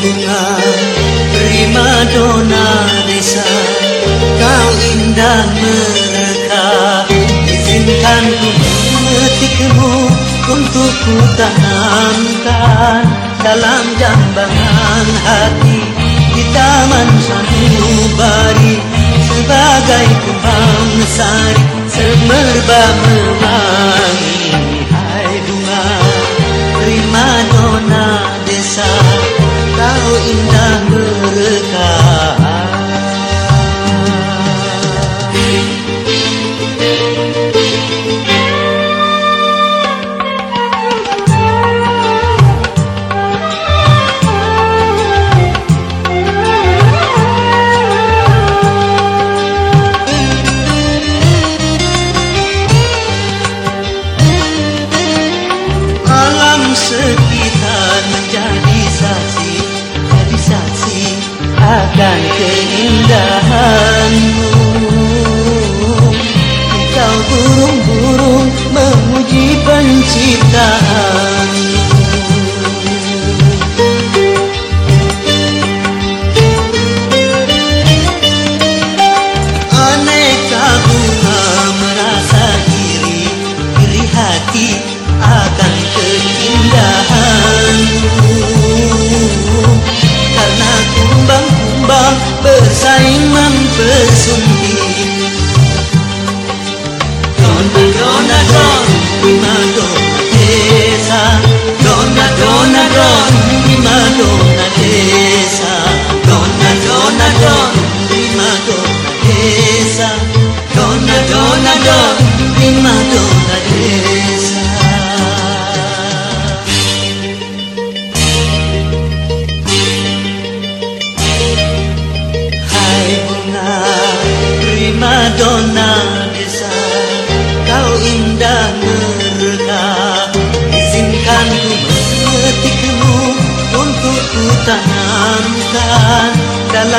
bunga prima dona desa kau indah mereka. Izinkan ku memetikmu untuk ku tanamkan dalam jambangan hati di taman sanubari sebagai kumbang sari semerbak memanggil keindahanmu. Kau burung-burung memuji penciptaan. Aneka bunga merasa diri Diri hati akan keindahan.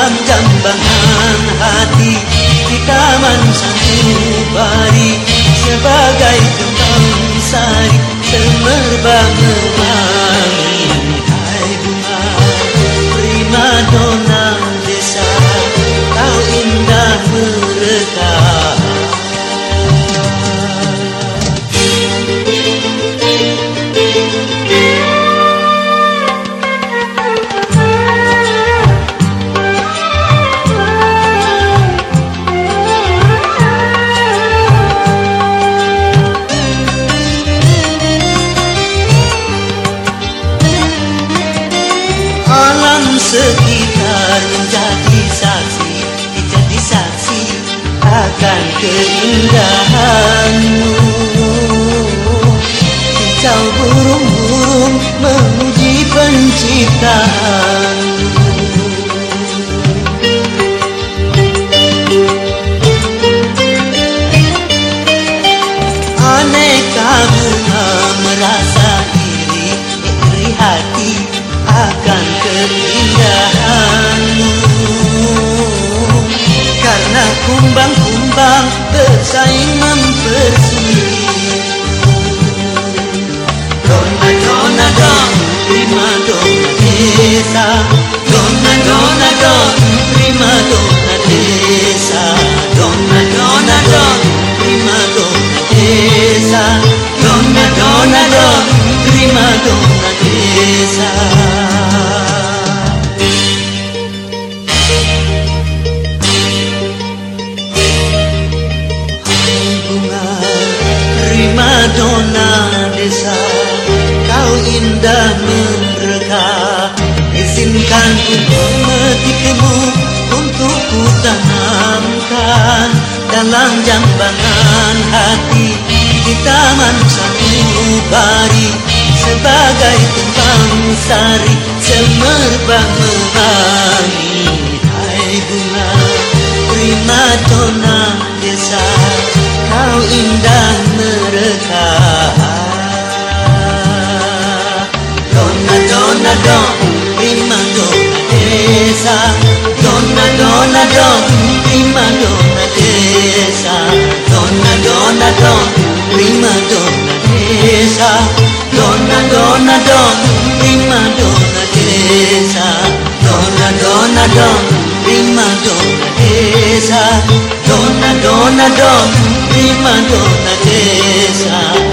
Dalam jambangan hati Di taman sanubari Sebagai kembang sari Semerbak sekitar menjadi saksi Menjadi saksi akan keindahanmu. Kicau burung-burung memuji penciptaanmu izinkan ku memetikmu untuk ku tanamkan dalam jambangan hati di taman sanubari sebagai kembang sari semerbak mewangi hai bunga prima donna desa kau indah merekah Dona, dona, don, prima donna desa Dona, dona, don, prima donna desa. Dona, dona, don, prima donna desa. Dona, dona, don, prima donna desa. Dona, dona, don, prima donna desa. Dona, donna donna donna prima donna tesa